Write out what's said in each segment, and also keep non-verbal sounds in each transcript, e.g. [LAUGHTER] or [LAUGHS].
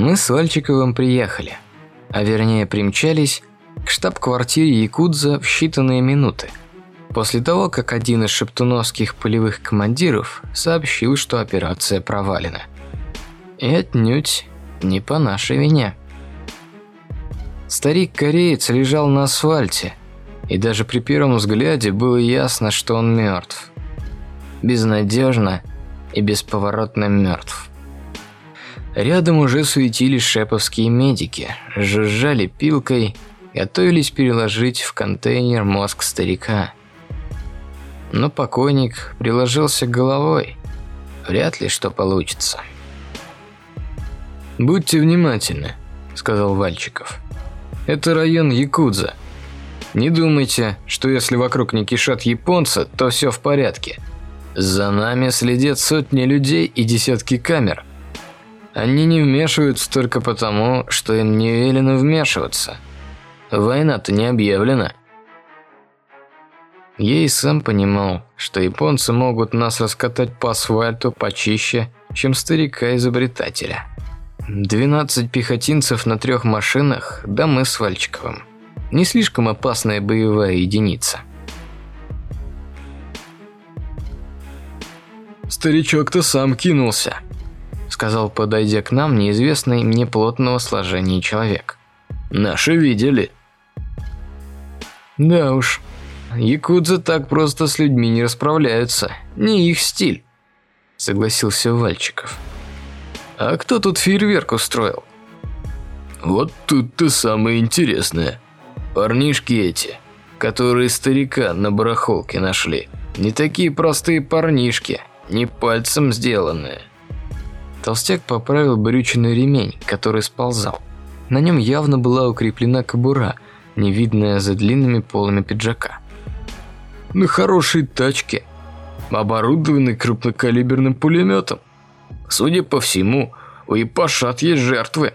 Мы с Вальчиковым приехали, а вернее примчались к штаб-квартире Якудза в считанные минуты. После того, как один из шептуновских полевых командиров сообщил, что операция провалена. И отнюдь не по нашей вине. Старик-кореец лежал на асфальте, и даже при первом взгляде было ясно, что он мертв. Безнадежно и бесповоротно мертв. Рядом уже суетились шеповские медики, жужжали пилкой, готовились переложить в контейнер мозг старика. Но покойник приложился головой. Вряд ли что получится. «Будьте внимательны», – сказал Вальчиков. «Это район Якудза. Не думайте, что если вокруг не кишат японцы, то все в порядке. За нами следят сотни людей и десятки камер. Они не вмешиваются только потому, что им не велено вмешиваться. Война-то не объявлена. Я и сам понимал, что японцы могут нас раскатать по асфальту почище, чем старика-изобретателя. 12 пехотинцев на трех машинах, да мы с Вальчиковым. Не слишком опасная боевая единица. Старичок-то сам кинулся сказал, подойдя к нам неизвестный мне плотного сложения человек. «Наши видели». «Да уж, якудзы так просто с людьми не расправляются, не их стиль», согласился Вальчиков. «А кто тут фейерверк устроил?» «Вот тут-то самое интересное. Парнишки эти, которые старика на барахолке нашли, не такие простые парнишки, не пальцем сделанные. Толстяк поправил брючный ремень, который сползал. На нем явно была укреплена кобура, не видная за длинными полами пиджака. На хорошей тачке, оборудованной крупнокалиберным пулеметом. Судя по всему, у Ипашат есть жертвы.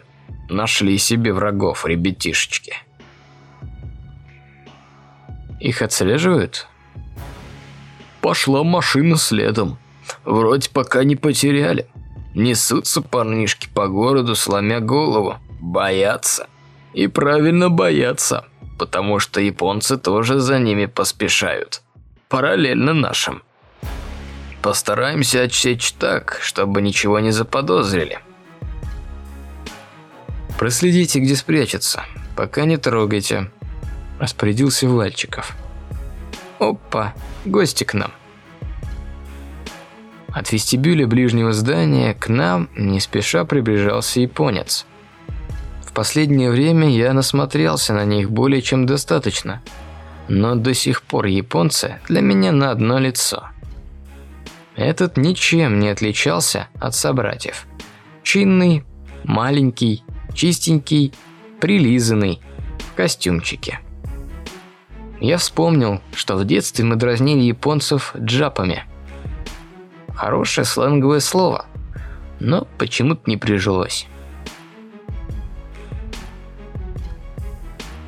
Нашли себе врагов, ребятишечки. Их отслеживают? Пошла машина следом. Вроде пока не потеряли. Несутся парнишки по городу, сломя голову. Боятся. И правильно боятся, потому что японцы тоже за ними поспешают. Параллельно нашим. Постараемся отсечь так, чтобы ничего не заподозрили. Проследите, где спрячется. Пока не трогайте. Распорядился Вальчиков. Опа, гости к нам. От вестибюля ближнего здания к нам не спеша приближался японец. В последнее время я насмотрелся на них более чем достаточно, но до сих пор японцы для меня на одно лицо. Этот ничем не отличался от собратьев. Чинный, маленький, чистенький, прилизанный, в костюмчике. Я вспомнил, что в детстве мы дразнили японцев джапами – Хорошее сленговое слово, но почему-то не прижилось.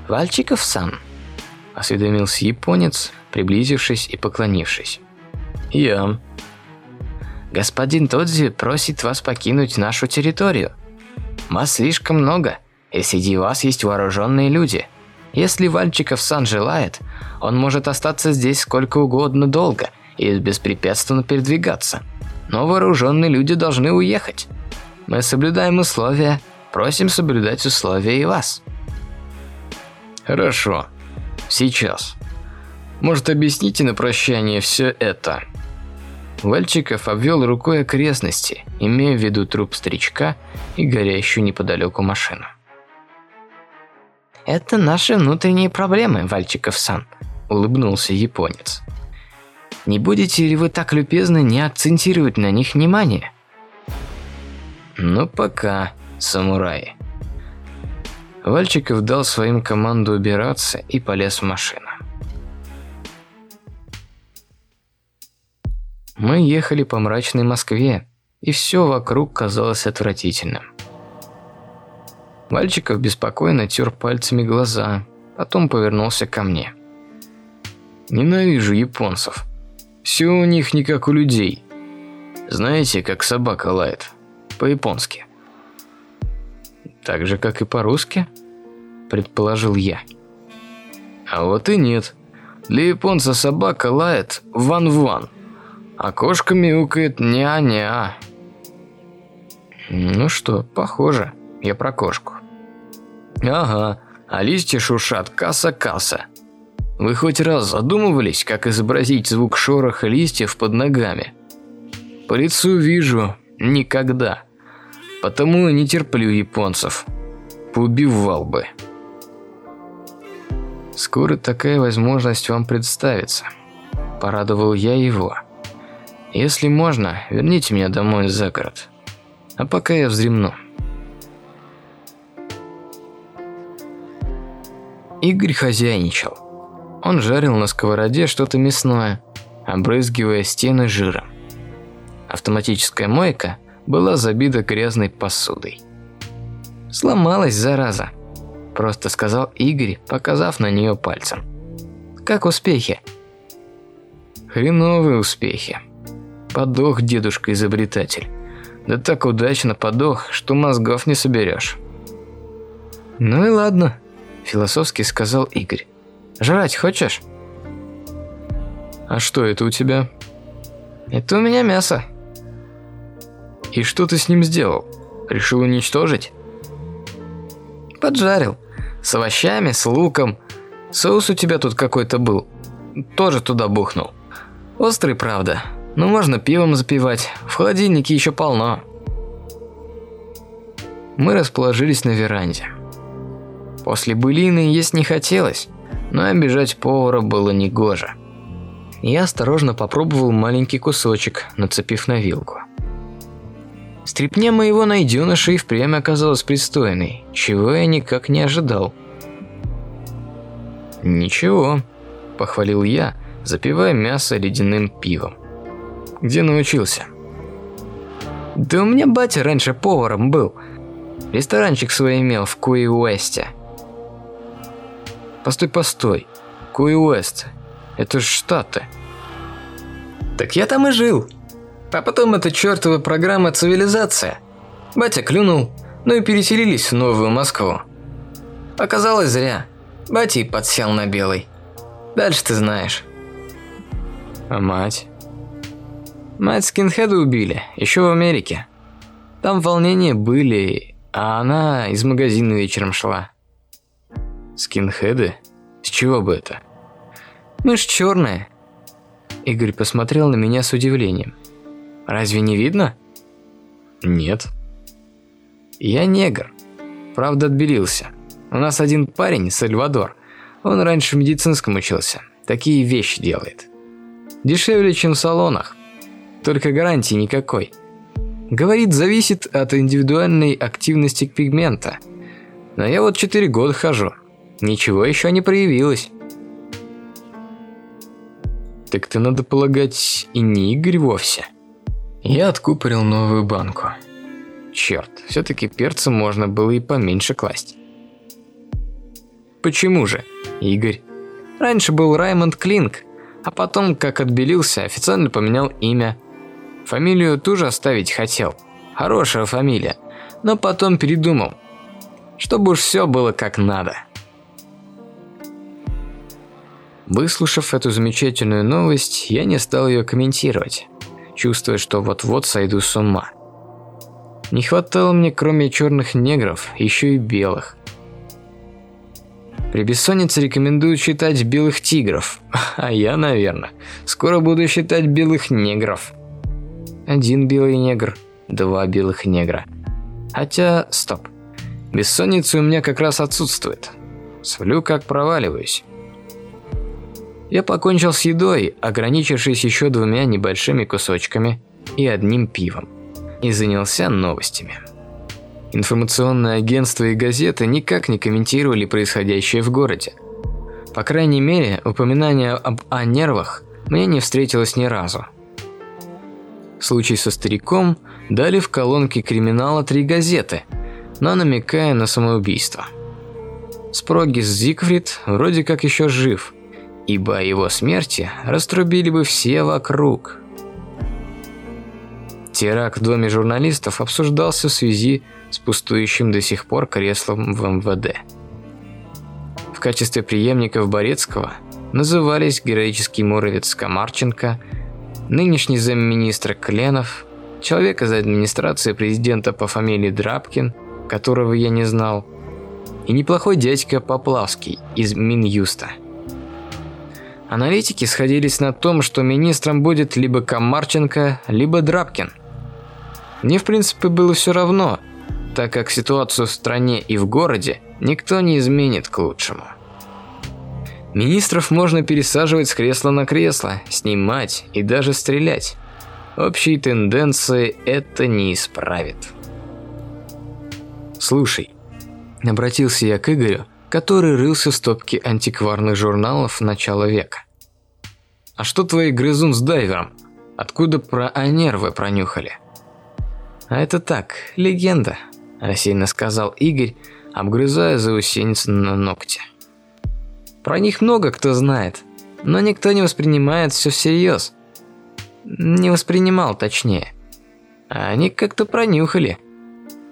«Вальчиков-сан», – осведомился японец, приблизившись и поклонившись. «Я». «Господин Тодзи просит вас покинуть нашу территорию. Вас слишком много, и среди вас есть вооруженные люди. Если Вальчиков-сан желает, он может остаться здесь сколько угодно долго – и беспрепятственно передвигаться. Но вооруженные люди должны уехать. Мы соблюдаем условия, просим соблюдать условия и вас. Хорошо. Сейчас. Может, объясните на прощание все это? Вальчиков обвел рукой окрестности, имея в виду труп старичка и горящую неподалеку машину. «Это наши внутренние проблемы, Вальчиков-сан», – улыбнулся японец. Не будете ли вы так любезны не акцентировать на них внимание? Ну пока, самураи. Вальчиков дал своим команду убираться и полез в машину. Мы ехали по мрачной Москве, и все вокруг казалось отвратительным. Мальчиков беспокойно тер пальцами глаза, потом повернулся ко мне. «Ненавижу японцев. Все у них не как у людей. Знаете, как собака лает? По-японски». «Так же, как и по-русски?» – предположил я. «А вот и нет. Для японца собака лает ван-ван, а кошка мяукает ня-ня». «Ну что, похоже, я про кошку». Ага, а листья шуршат каса-каса. Вы хоть раз задумывались, как изобразить звук шороха листьев под ногами? По лицу вижу никогда. Потому и не терплю японцев. Поубивал бы. Скоро такая возможность вам представится. Порадовал я его. Если можно, верните меня домой за город. А пока я вздремну. Игорь хозяйничал. Он жарил на сковороде что-то мясное, обрызгивая стены жиром. Автоматическая мойка была забита грязной посудой. «Сломалась, зараза», – просто сказал Игорь, показав на нее пальцем. «Как успехи?» «Хреновые успехи. Подох дедушка-изобретатель. Да так удачно подох, что мозгов не соберешь». «Ну и ладно», философски сказал Игорь. «Жрать хочешь?» «А что это у тебя?» «Это у меня мясо». «И что ты с ним сделал? Решил уничтожить?» «Поджарил. С овощами, с луком. Соус у тебя тут какой-то был. Тоже туда бухнул. Острый, правда. Но можно пивом запивать. В холодильнике еще полно». Мы расположились на веранде. После былины есть не хотелось, но обижать повара было негоже. Я осторожно попробовал маленький кусочек, нацепив на вилку. Стрепня моего найденыша и впрямь оказалась пристойной, чего я никак не ожидал. «Ничего», – похвалил я, запивая мясо ледяным пивом. «Где научился?» «Да у меня батя раньше поваром был. Ресторанчик свой имел в Куи-Уэсте. Постой, постой. Куи-Уэст. Это ж Штаты. Так я там и жил. А потом эта чертова программа «Цивилизация». Батя клюнул, ну и переселились в Новую Москву. Оказалось зря. Батя и подсел на белый. Дальше ты знаешь. А мать? Мать скинхеда убили, еще в Америке. Там волнения были, а она из магазина вечером шла. Скинхеды? С чего бы это? Мы ж черные. Игорь посмотрел на меня с удивлением. Разве не видно? Нет. Я негр. Правда, отбелился. У нас один парень, Сальвадор. Он раньше в медицинском учился. Такие вещи делает. Дешевле, чем в салонах. Только гарантии никакой. Говорит, зависит от индивидуальной активности пигмента. Но я вот 4 года хожу. Ничего еще не проявилось. Так ты, надо полагать, и не Игорь вовсе. Я откупорил новую банку. Черт, все-таки перца можно было и поменьше класть. Почему же, Игорь? Раньше был Раймонд Клинк, а потом, как отбелился, официально поменял имя. Фамилию тоже оставить хотел. Хорошая фамилия. Но потом передумал. Чтобы уж все было как надо. Выслушав эту замечательную новость, я не стал ее комментировать, чувствуя, что вот-вот сойду с ума. Не хватало мне, кроме черных негров, еще и белых. При бессоннице рекомендую читать «Белых тигров», [LAUGHS] а я, наверное, скоро буду считать «Белых негров». Один белый негр, два белых негра. Хотя, стоп, бессонница у меня как раз отсутствует. Сплю как проваливаюсь. Я покончил с едой, ограничившись еще двумя небольшими кусочками и одним пивом. и занялся новостями. Информационные агентства и газеты никак не комментировали происходящее в городе. По крайней мере, упоминания об А-нервах мне не встретилось ни разу. Случай со стариком дали в колонке криминала три газеты, но намекая на самоубийство. Спрогис Зигфрид вроде как еще жив, ибо о его смерти раструбили бы все вокруг. Теракт в доме журналистов обсуждался в связи с пустующим до сих пор креслом в МВД. В качестве преемников Борецкого назывались героический муровец Комарченко, нынешний замминистра Кленов, человек из администрации президента по фамилии Драбкин, которого я не знал, и неплохой дядька Поплавский из Минюста. Аналитики сходились на том, что министром будет либо Комарченко, либо Драбкин. Мне в принципе было все равно, так как ситуацию в стране и в городе никто не изменит к лучшему. Министров можно пересаживать с кресла на кресло, снимать и даже стрелять. Общие тенденции это не исправит. Слушай, обратился я к Игорю, который рылся в стопке антикварных журналов начала века. А что твои грызун с дайвером? Откуда про анервы пронюхали? А это так, легенда, рассеянно сказал Игорь, обгрызая заусеницу на ногте. Про них много кто знает, но никто не воспринимает все всерьез. Не воспринимал, точнее. А они как-то пронюхали.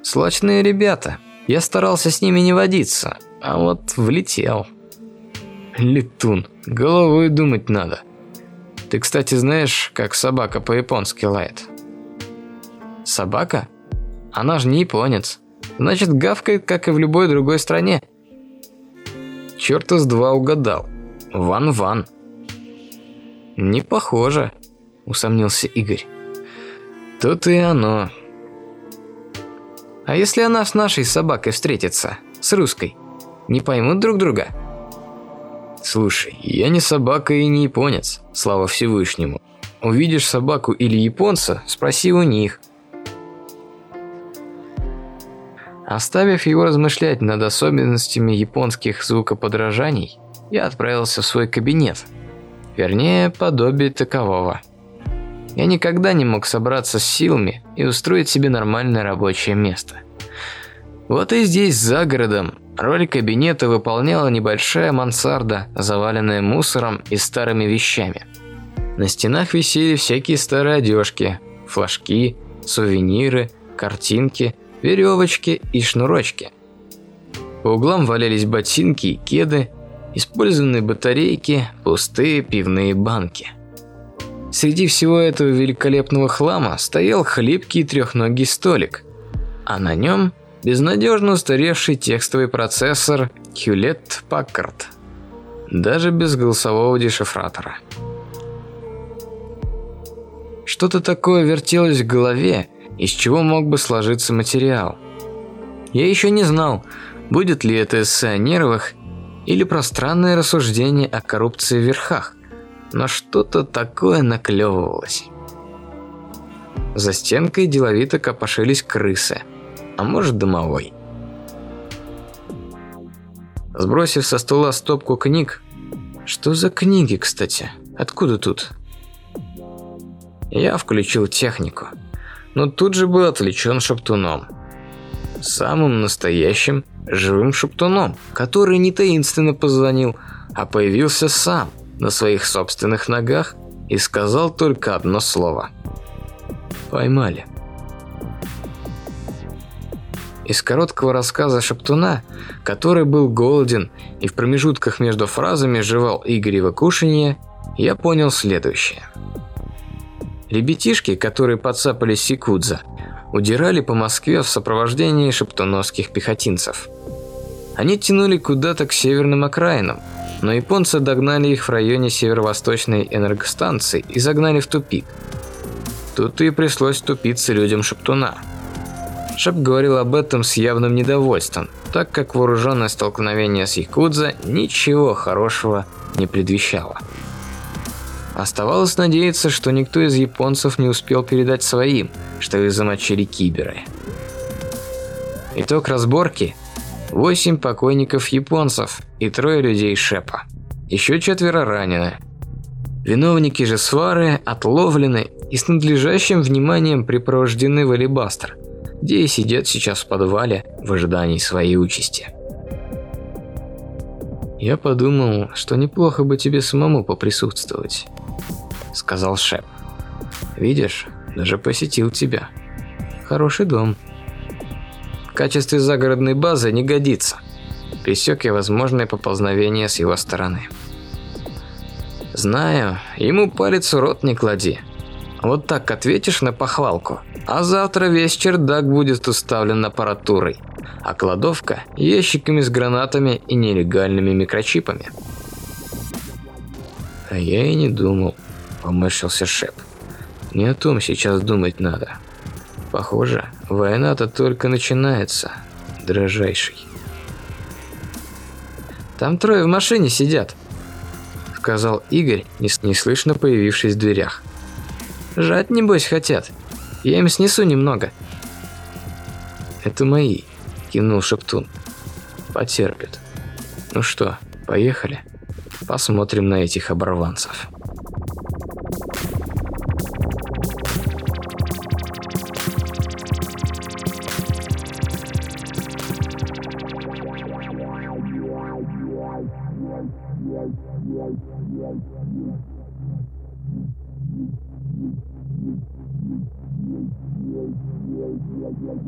Слочные ребята. Я старался с ними не водиться, а вот влетел. Летун. Головой думать надо. Ты, кстати, знаешь, как собака по-японски лает? Собака? Она же не японец. Значит, гавкает, как и в любой другой стране. Чёрта с два угадал. Ван-ван. Не похоже, усомнился Игорь. Тут и оно. А если она с нашей собакой встретится, с русской, не поймут друг друга? Слушай, я не собака и не японец, слава Всевышнему. Увидишь собаку или японца, спроси у них. Оставив его размышлять над особенностями японских звукоподражаний, я отправился в свой кабинет. Вернее, подобие такового. Я никогда не мог собраться с силами и устроить себе нормальное рабочее место. Вот и здесь, за городом, роль кабинета выполняла небольшая мансарда, заваленная мусором и старыми вещами. На стенах висели всякие старые одежки, флажки, сувениры, картинки – веревочки и шнурочки. По углам валялись ботинки и кеды, использованные батарейки, пустые пивные банки. Среди всего этого великолепного хлама стоял хлипкий трехногий столик, а на нем безнадежно устаревший текстовый процессор Hewlett Packard, даже без голосового дешифратора. Что-то такое вертелось в голове, из чего мог бы сложиться материал. Я еще не знал, будет ли это эссе о нервах или пространное рассуждение о коррупции в верхах, но что-то такое наклевывалось. За стенкой деловито копошились крысы, а может домовой. Сбросив со стола стопку книг, что за книги, кстати, откуда тут? Я включил технику но тут же был отвлечен шептуном. Самым настоящим живым шептуном, который не таинственно позвонил, а появился сам на своих собственных ногах и сказал только одно слово. «Поймали». Из короткого рассказа Шептуна, который был голоден и в промежутках между фразами жевал Игорева кушанье, я понял следующее – Ребятишки, которые подцапали Сикудза, удирали по Москве в сопровождении шептуновских пехотинцев. Они тянули куда-то к северным окраинам, но японцы догнали их в районе северо-восточной энергостанции и загнали в тупик. Тут и пришлось тупиться людям Шептуна. Шеп говорил об этом с явным недовольством, так как вооруженное столкновение с Якудза ничего хорошего не предвещало. Оставалось надеяться, что никто из японцев не успел передать своим, что их замочили киберы. Итог разборки – восемь покойников японцев и трое людей Шепа. Еще четверо ранены. Виновники же свары отловлены и с надлежащим вниманием припровождены в Алибастер, где и сидят сейчас в подвале в ожидании своей участи. «Я подумал, что неплохо бы тебе самому поприсутствовать», – сказал Шеп. «Видишь, даже посетил тебя. Хороший дом». В качестве загородной базы не годится. Пресек я возможное поползновение с его стороны. Знаю, ему палец в рот не клади. Вот так ответишь на похвалку, а завтра весь чердак будет уставлен аппаратурой, а кладовка – ящиками с гранатами и нелегальными микрочипами. А я и не думал, поморщился Шеп. Не о том сейчас думать надо. Похоже, война-то только начинается, дрожайший. Там трое в машине сидят, сказал Игорь, неслышно появившись в дверях. Жать, небось, хотят. Я им снесу немного». «Это мои», – кивнул Шептун. «Потерпят. Ну что, поехали? Посмотрим на этих оборванцев». Yeah.